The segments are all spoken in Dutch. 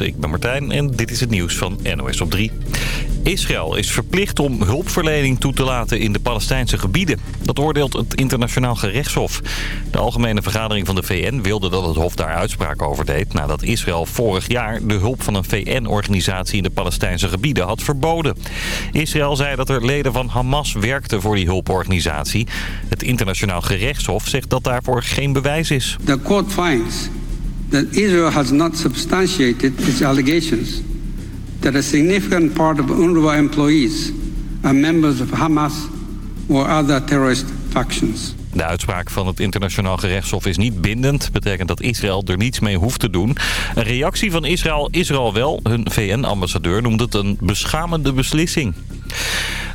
Ik ben Martijn en dit is het nieuws van NOS op 3. Israël is verplicht om hulpverlening toe te laten in de Palestijnse gebieden. Dat oordeelt het internationaal gerechtshof. De algemene vergadering van de VN wilde dat het hof daar uitspraak over deed... nadat Israël vorig jaar de hulp van een VN-organisatie in de Palestijnse gebieden had verboden. Israël zei dat er leden van Hamas werkten voor die hulporganisatie. Het internationaal gerechtshof zegt dat daarvoor geen bewijs is. The court that Israel has not substantiated its allegations that a significant part of UNRWA employees are members of Hamas or other terrorist factions. De uitspraak van het internationaal gerechtshof is niet bindend. Betekent dat Israël er niets mee hoeft te doen. Een reactie van Israël is er al wel. Hun VN-ambassadeur noemt het een beschamende beslissing.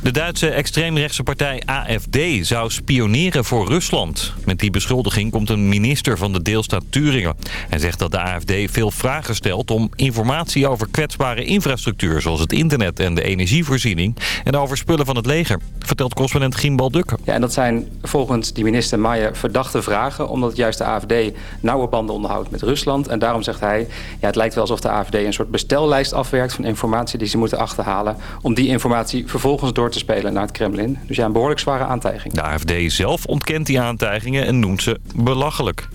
De Duitse extreemrechtse partij AFD zou spioneren voor Rusland. Met die beschuldiging komt een minister van de deelstaat Turingen. Hij zegt dat de AFD veel vragen stelt om informatie over kwetsbare infrastructuur... zoals het internet en de energievoorziening... en over spullen van het leger, vertelt correspondent Gimbal Dukker. Ja, en dat zijn volgens die minister Maier verdachte vragen... omdat juist de AFD nauwe banden onderhoudt met Rusland. En daarom zegt hij, ja, het lijkt wel alsof de AFD een soort bestellijst afwerkt... van informatie die ze moeten achterhalen... om die informatie vervolgens door te spelen naar het Kremlin. Dus ja, een behoorlijk zware aantijging. De AFD zelf ontkent die aantijgingen en noemt ze belachelijk.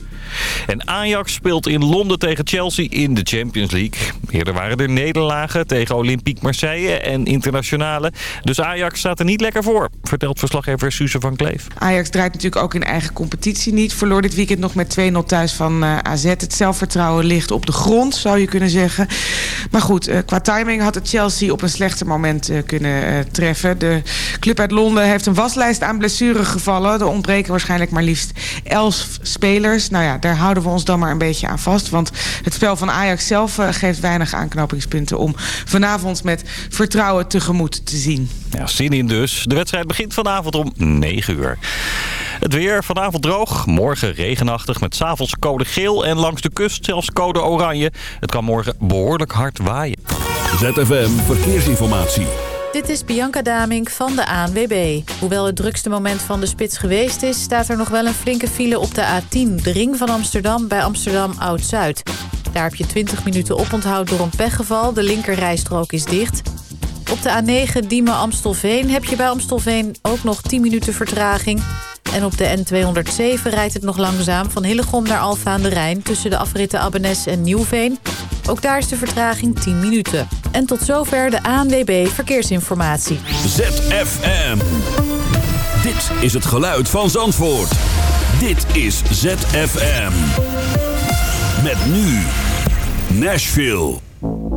En Ajax speelt in Londen tegen Chelsea in de Champions League. Eerder waren er nederlagen tegen Olympique Marseille en internationale. Dus Ajax staat er niet lekker voor, vertelt verslaggever Suze van Kleef. Ajax draait natuurlijk ook in eigen competitie niet. Verloor dit weekend nog met 2-0 thuis van uh, AZ. Het zelfvertrouwen ligt op de grond, zou je kunnen zeggen. Maar goed, uh, qua timing had het Chelsea op een slechter moment uh, kunnen treffen. De club uit Londen heeft een waslijst aan blessuren gevallen. Er ontbreken waarschijnlijk maar liefst 11 spelers. Nou ja, daar houden we ons dan maar een beetje aan vast. Want het spel van Ajax zelf uh, geeft weinig aanknopingspunten... om vanavond met vertrouwen tegemoet te zien. Ja, zin in dus. De wedstrijd begint vanavond om 9 uur. Het weer vanavond droog, morgen regenachtig met s'avonds code geel... en langs de kust zelfs code oranje. Het kan morgen behoorlijk hard waaien. ZFM Verkeersinformatie. Dit is Bianca Damink van de ANWB. Hoewel het drukste moment van de spits geweest is... staat er nog wel een flinke file op de A10, de ring van Amsterdam... bij Amsterdam Oud-Zuid. Daar heb je 20 minuten oponthoud door een pechgeval. De linkerrijstrook is dicht. Op de A9 Diemen-Amstelveen heb je bij Amstelveen ook nog 10 minuten vertraging... En op de N207 rijdt het nog langzaam van Hillegom naar Alfa aan de Rijn... tussen de afritten Abbenes en Nieuwveen. Ook daar is de vertraging 10 minuten. En tot zover de ANWB Verkeersinformatie. ZFM. Dit is het geluid van Zandvoort. Dit is ZFM. Met nu Nashville.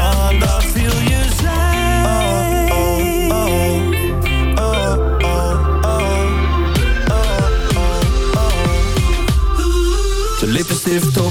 ты в то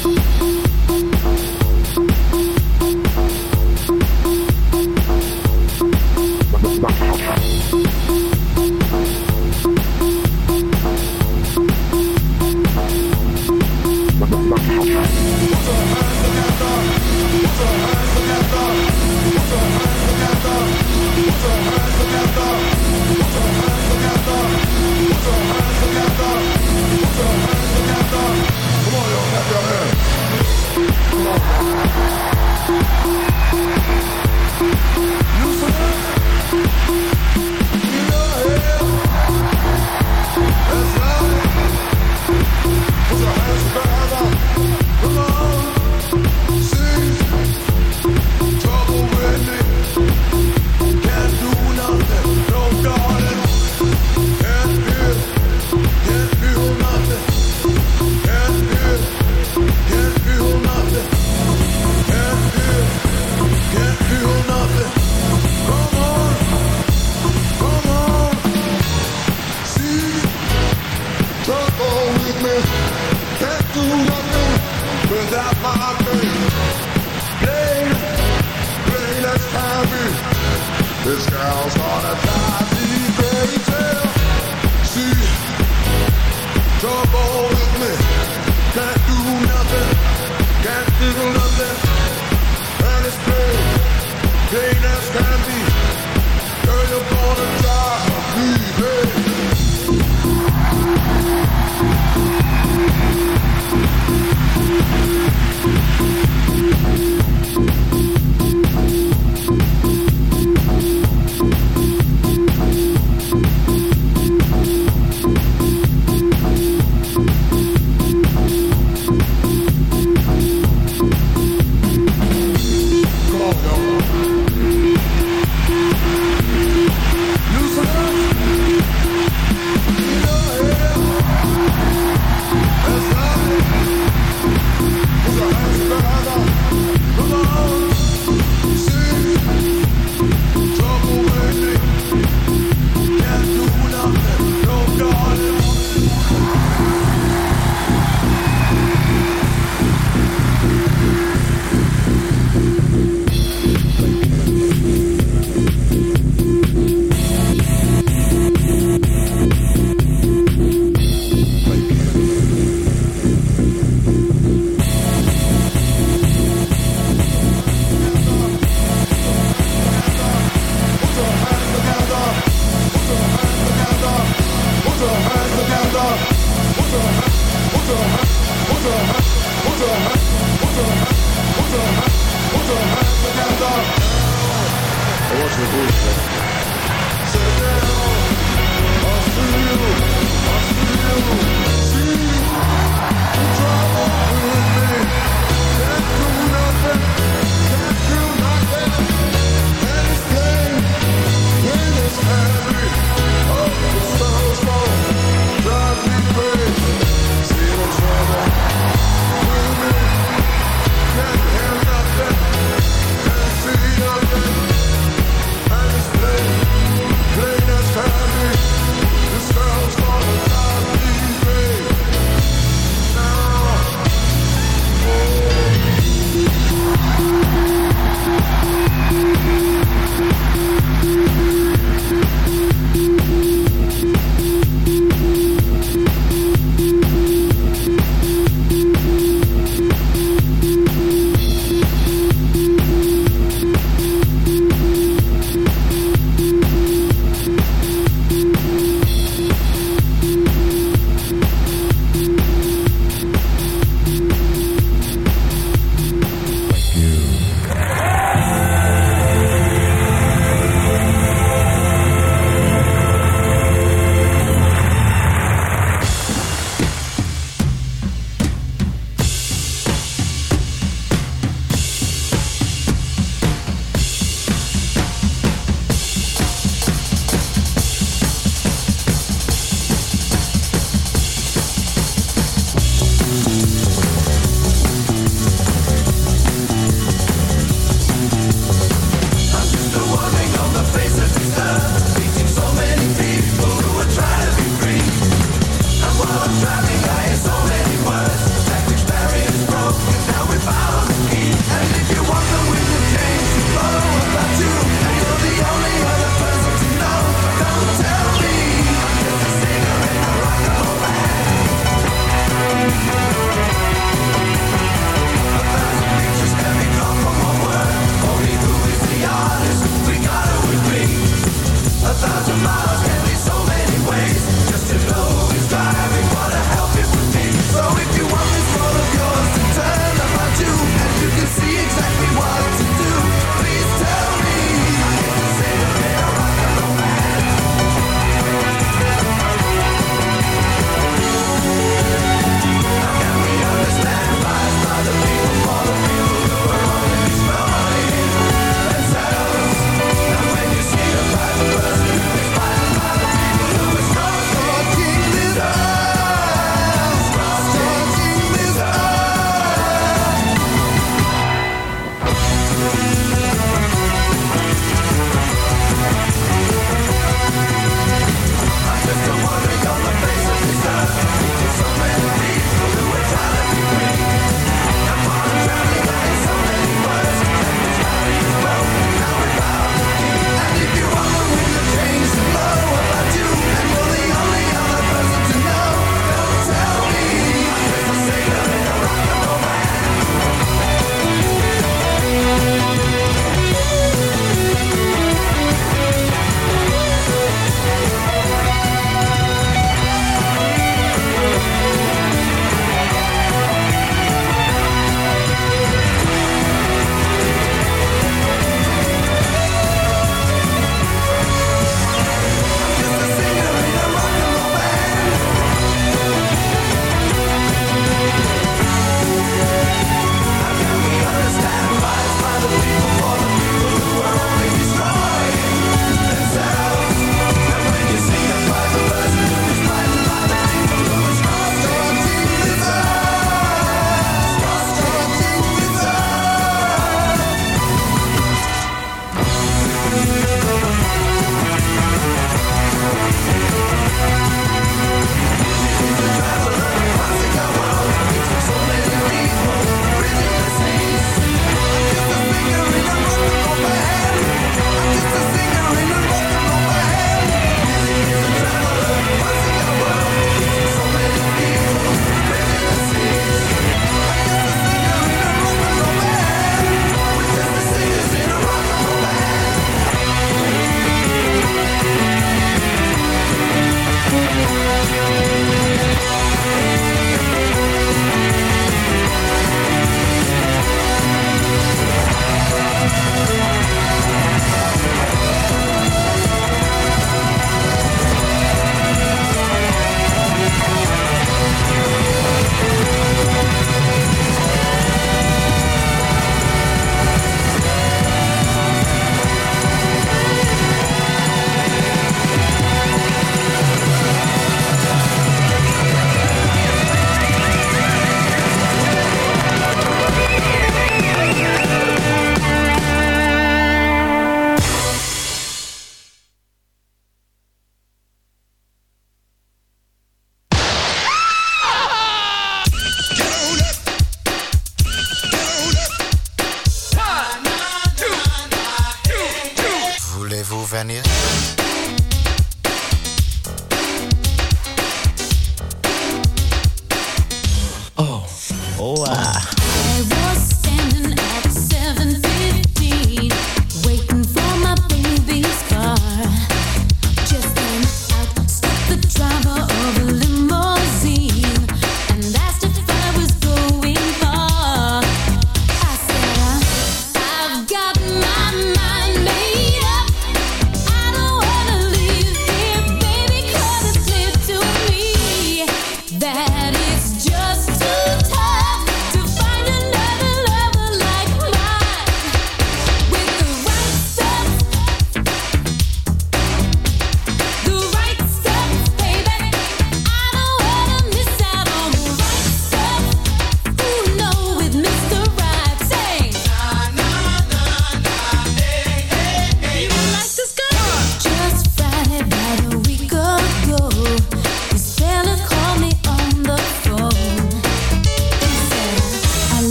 never, Every family, and it's pain, pain.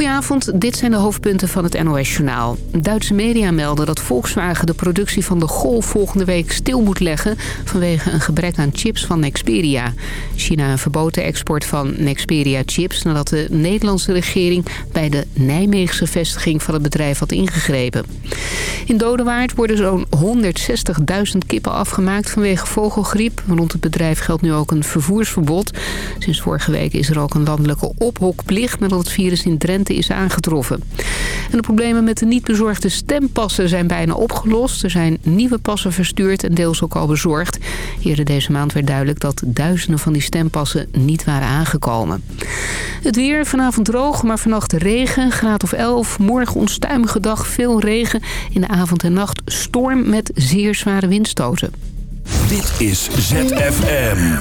Goedenavond, dit zijn de hoofdpunten van het NOS-journaal. Duitse media melden dat Volkswagen de productie van de Golf volgende week stil moet leggen... vanwege een gebrek aan chips van Nexperia. China verbood de export van Nexperia-chips... nadat de Nederlandse regering bij de Nijmeegse vestiging van het bedrijf had ingegrepen. In Dodewaard worden zo'n 160.000 kippen afgemaakt vanwege vogelgriep. Rond het bedrijf geldt nu ook een vervoersverbod. Sinds vorige week is er ook een landelijke ophokplicht... nadat het virus in Drenthe is aangetroffen. En de problemen met de niet bezorgde stempassen zijn bijna opgelost. Er zijn nieuwe passen verstuurd en deels ook al bezorgd. Eerder deze maand werd duidelijk dat duizenden van die stempassen niet waren aangekomen. Het weer, vanavond droog, maar vannacht regen, graad of 11. Morgen onstuimige dag, veel regen. In de avond en nacht storm met zeer zware windstoten. Dit is ZFM.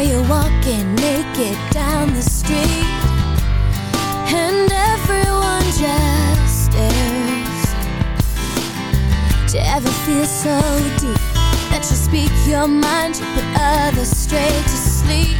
Where you're walking naked down the street and everyone just stares? Do you ever feel so deep that you speak your mind, you put others straight to sleep?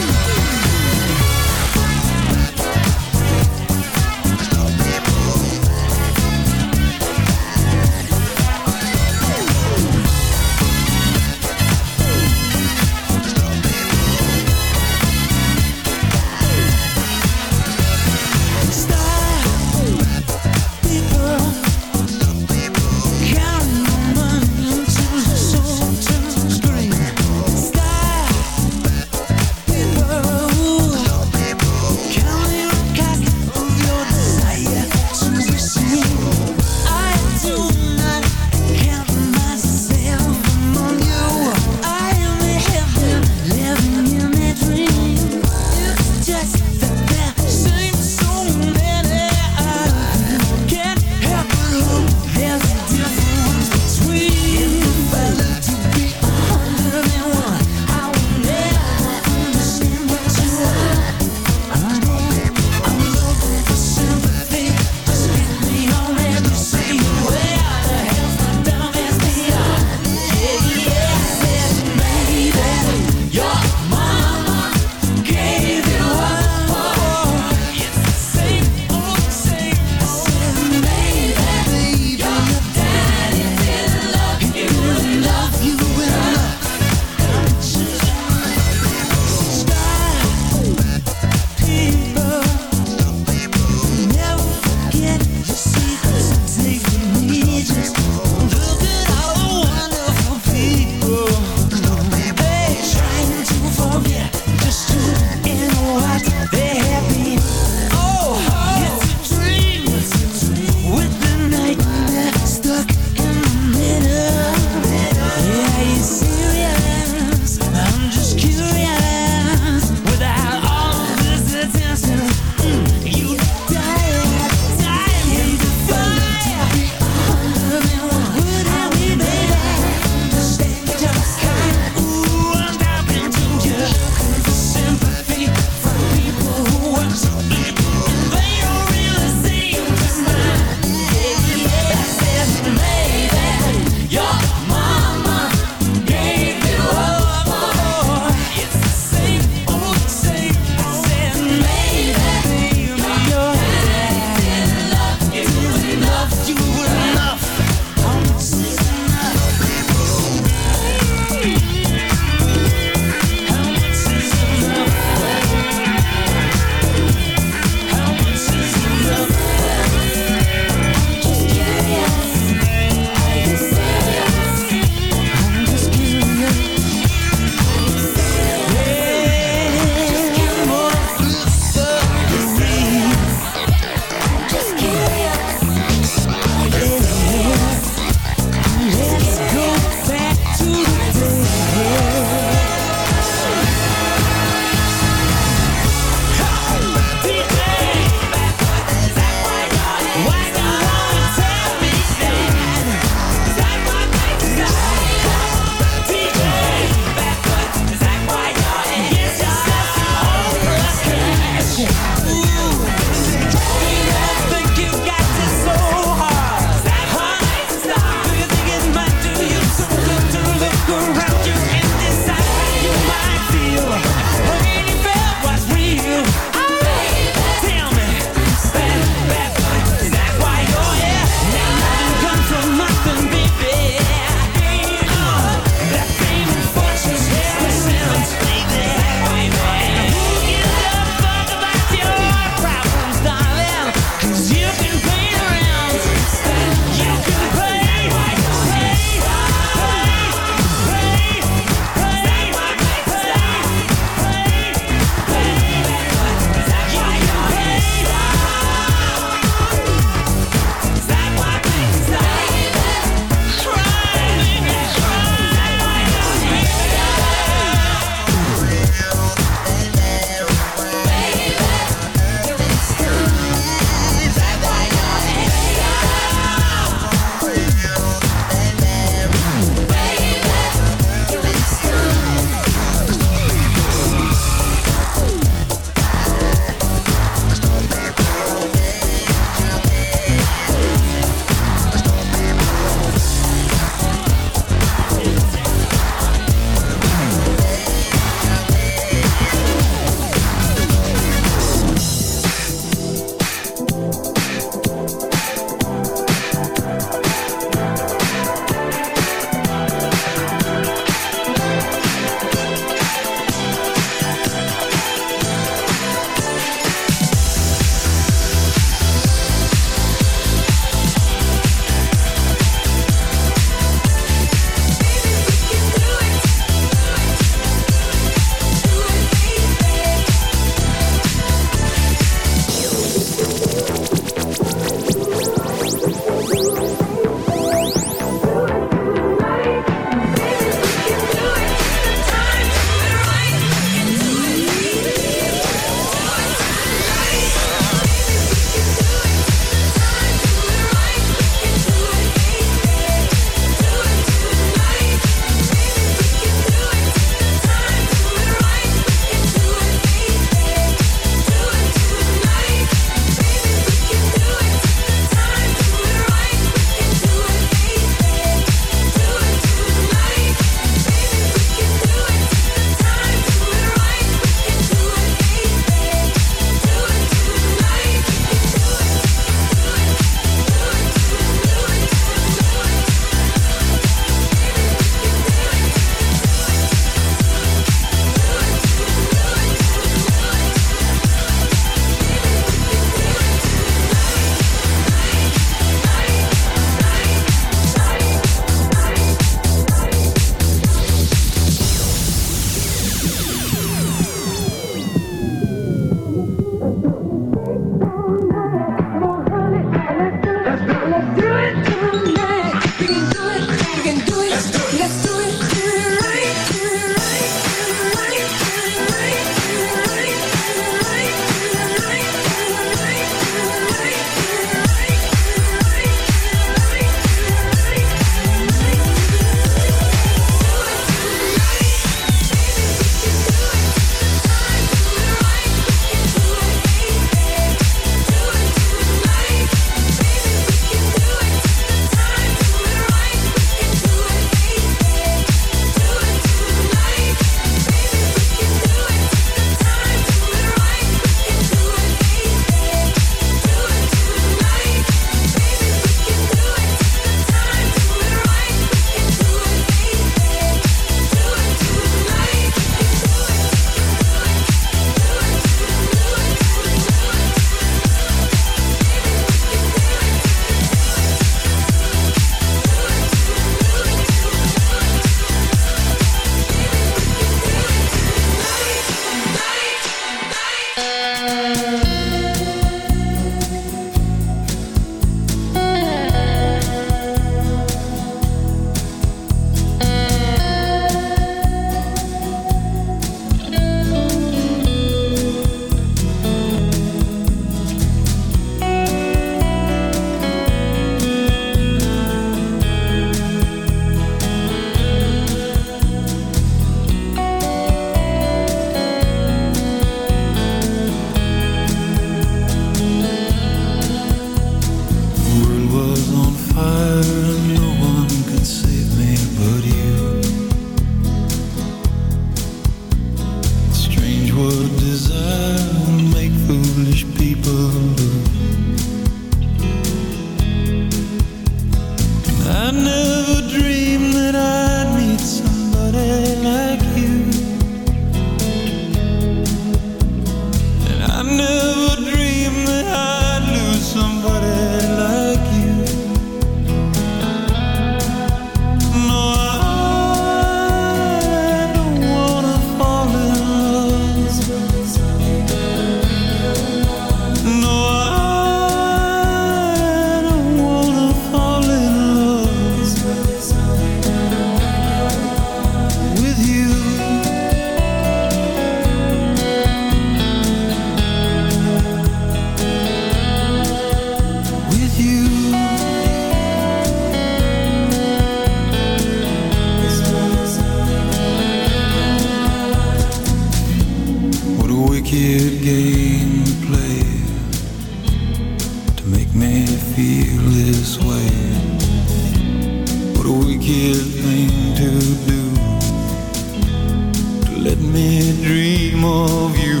Dream of you.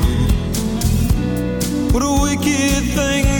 What a wicked thing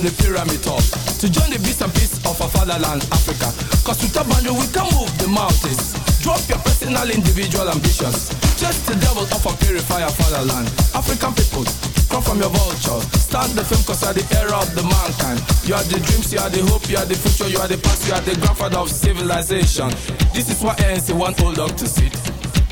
from the pyramid top to join the bits and piece of our fatherland, Africa. Cause with a banjo we can move the mountains. Drop your personal, individual ambitions. Just the devil of a purifier fatherland. African people, come from your vulture. Start the film cause you are the era of the mankind. You are the dreams, you are the hope, you are the future, you are the past, you are the grandfather of civilization. This is what ANC wants old dog to sit.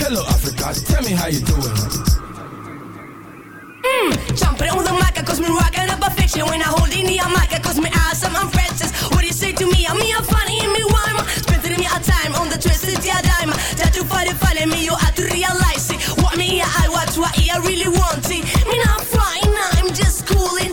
Hello, Africa, tell me how you doing. Mm, jumping on the mic, cause me rocking up a fiction. When I hold in the mic, cause me awesome, I'm Francis. What do you say to me? I'm me, I'm funny, and me rhyme. Spending me a time on the twisted yeah dime. That you find it funny, me, you have to realize it. What me, I watch, what I really want it. Me not flying, I'm just cooling.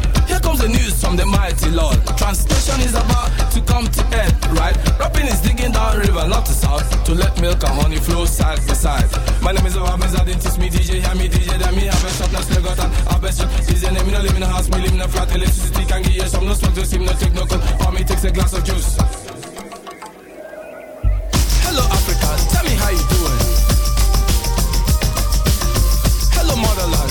Here comes the news from the mighty Lord. Translation is about to come to end, right? Rapping is digging down river, not to south, to let milk and honey flow side by side. My name is Obamiz, I didn't teach me DJ, hear me DJ, then me have a shop, now still got an best DJ name, me no live in a house, me live in a flat, electricity can give you some, no smoke, no steam, no take no cold, for me takes a glass of juice. Hello Africa, tell me how you doing. Hello motherland,